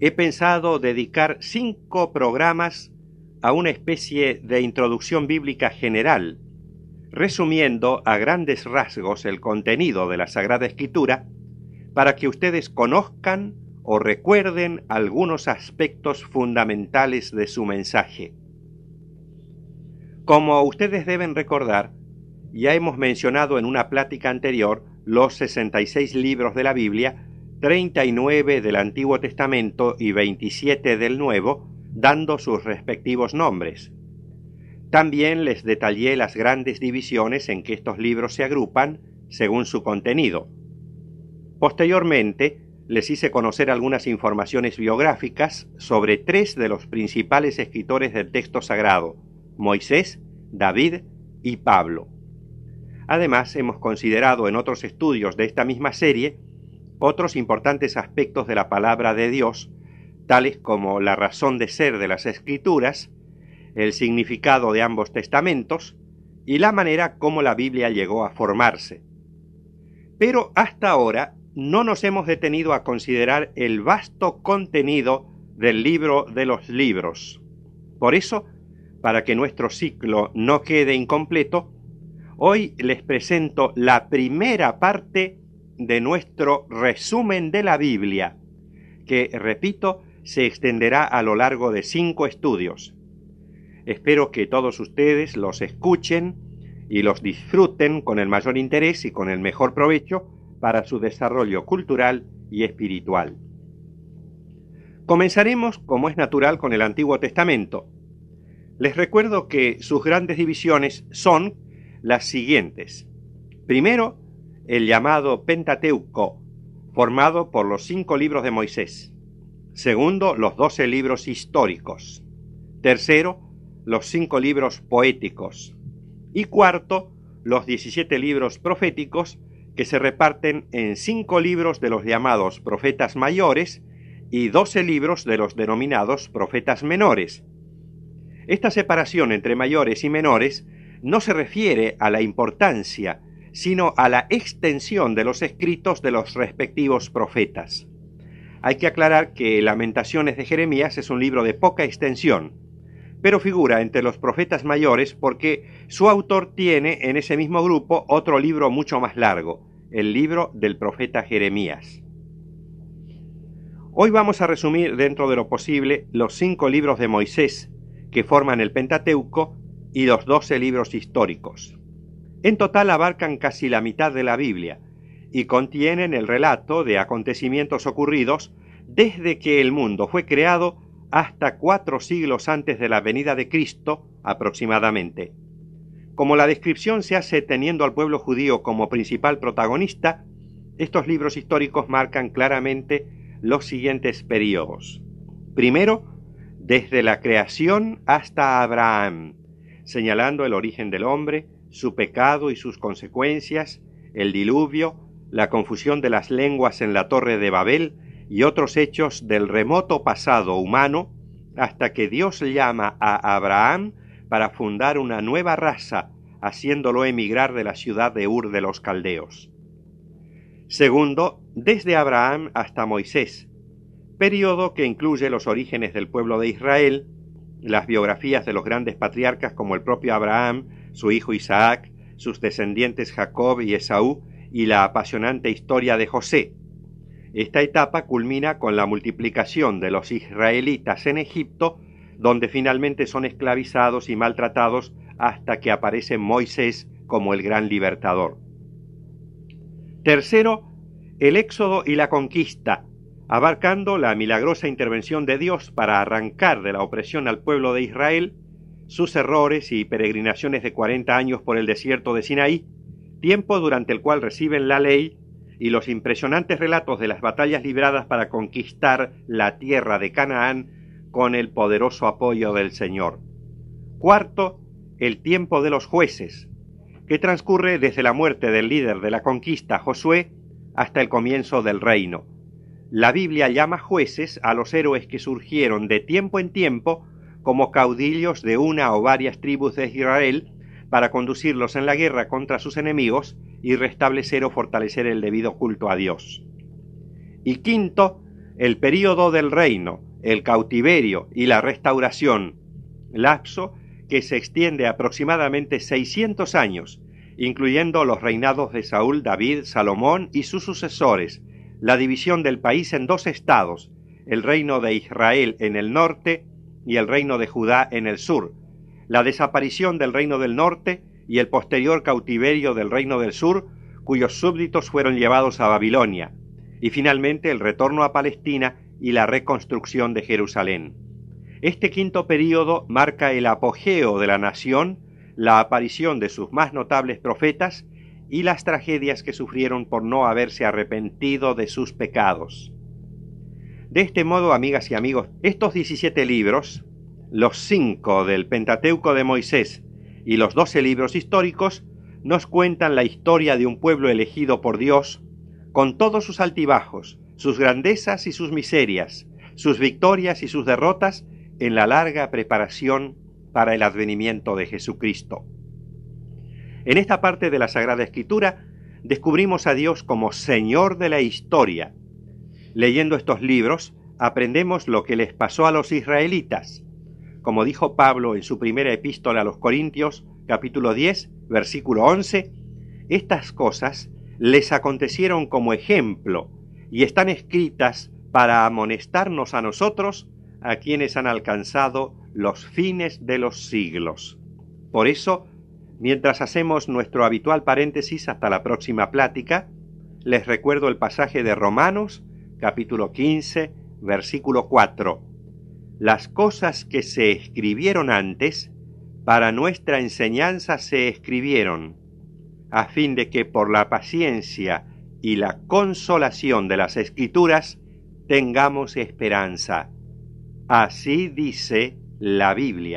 he pensado dedicar cinco programas a una especie de introducción bíblica general, resumiendo a grandes rasgos el contenido de la Sagrada Escritura, para que ustedes conozcan o recuerden algunos aspectos fundamentales de su mensaje. Como ustedes deben recordar, ya hemos mencionado en una plática anterior los 66 libros de la Biblia, 39 del Antiguo Testamento y 27 del Nuevo, dando sus respectivos nombres. También les detallé las grandes divisiones en que estos libros se agrupan según su contenido. Posteriormente, les hice conocer algunas informaciones biográficas sobre tres de los principales escritores del texto sagrado, Moisés, David y Pablo. Además, hemos considerado en otros estudios de esta misma serie otros importantes aspectos de la palabra de Dios, tales como la razón de ser de las escrituras, el significado de ambos testamentos y la manera como la Biblia llegó a formarse. Pero hasta ahora no nos hemos detenido a considerar el vasto contenido del libro de los libros. Por eso, para que nuestro ciclo no quede incompleto, Hoy les presento la primera parte de nuestro resumen de la Biblia, que, repito, se extenderá a lo largo de cinco estudios. Espero que todos ustedes los escuchen y los disfruten con el mayor interés y con el mejor provecho para su desarrollo cultural y espiritual. Comenzaremos, como es natural, con el Antiguo Testamento. Les recuerdo que sus grandes divisiones son las siguientes. Primero, el llamado Pentateuco, formado por los cinco libros de Moisés. Segundo, los doce libros históricos. Tercero, los cinco libros poéticos. Y cuarto, los diecisiete libros proféticos que se reparten en cinco libros de los llamados profetas mayores y doce libros de los denominados profetas menores. Esta separación entre mayores y menores no se refiere a la importancia, sino a la extensión de los escritos de los respectivos profetas. Hay que aclarar que Lamentaciones de Jeremías es un libro de poca extensión, pero figura entre los profetas mayores porque su autor tiene en ese mismo grupo otro libro mucho más largo, el libro del profeta Jeremías. Hoy vamos a resumir dentro de lo posible los cinco libros de Moisés que forman el Pentateuco y los doce libros históricos. En total abarcan casi la mitad de la Biblia y contienen el relato de acontecimientos ocurridos desde que el mundo fue creado hasta cuatro siglos antes de la venida de Cristo aproximadamente. Como la descripción se hace teniendo al pueblo judío como principal protagonista, estos libros históricos marcan claramente los siguientes periodos. Primero, desde la creación hasta Abraham, señalando el origen del hombre, su pecado y sus consecuencias, el diluvio, la confusión de las lenguas en la torre de Babel y otros hechos del remoto pasado humano, hasta que Dios llama a Abraham para fundar una nueva raza, haciéndolo emigrar de la ciudad de Ur de los Caldeos. Segundo, desde Abraham hasta Moisés, periodo que incluye los orígenes del pueblo de Israel, las biografías de los grandes patriarcas como el propio Abraham, su hijo Isaac, sus descendientes Jacob y Esaú, y la apasionante historia de José. Esta etapa culmina con la multiplicación de los israelitas en Egipto, donde finalmente son esclavizados y maltratados hasta que aparece Moisés como el gran libertador. Tercero, el éxodo y la conquista, abarcando la milagrosa intervención de Dios para arrancar de la opresión al pueblo de Israel, sus errores y peregrinaciones de cuarenta años por el desierto de Sinaí, tiempo durante el cual reciben la ley y los impresionantes relatos de las batallas libradas para conquistar la tierra de Canaán con el poderoso apoyo del Señor. Cuarto, el tiempo de los jueces, que transcurre desde la muerte del líder de la conquista, Josué, hasta el comienzo del reino la Biblia llama jueces a los héroes que surgieron de tiempo en tiempo como caudillos de una o varias tribus de Israel para conducirlos en la guerra contra sus enemigos y restablecer o fortalecer el debido culto a Dios. Y quinto, el período del reino, el cautiverio y la restauración, lapso que se extiende aproximadamente 600 años, incluyendo los reinados de Saúl, David, Salomón y sus sucesores, la división del país en dos estados, el reino de Israel en el norte y el reino de Judá en el sur, la desaparición del reino del norte y el posterior cautiverio del reino del sur, cuyos súbditos fueron llevados a Babilonia, y finalmente el retorno a Palestina y la reconstrucción de Jerusalén. Este quinto período marca el apogeo de la nación, la aparición de sus más notables profetas y las tragedias que sufrieron por no haberse arrepentido de sus pecados. De este modo, amigas y amigos, estos 17 libros, los cinco del Pentateuco de Moisés y los doce libros históricos, nos cuentan la historia de un pueblo elegido por Dios, con todos sus altibajos, sus grandezas y sus miserias, sus victorias y sus derrotas, en la larga preparación para el advenimiento de Jesucristo. En esta parte de la Sagrada Escritura descubrimos a Dios como Señor de la historia. Leyendo estos libros aprendemos lo que les pasó a los israelitas. Como dijo Pablo en su primera epístola a los Corintios, capítulo 10, versículo 11, estas cosas les acontecieron como ejemplo y están escritas para amonestarnos a nosotros, a quienes han alcanzado los fines de los siglos. Por eso, Mientras hacemos nuestro habitual paréntesis hasta la próxima plática, les recuerdo el pasaje de Romanos, capítulo 15, versículo 4. Las cosas que se escribieron antes, para nuestra enseñanza se escribieron, a fin de que por la paciencia y la consolación de las escrituras tengamos esperanza. Así dice la Biblia.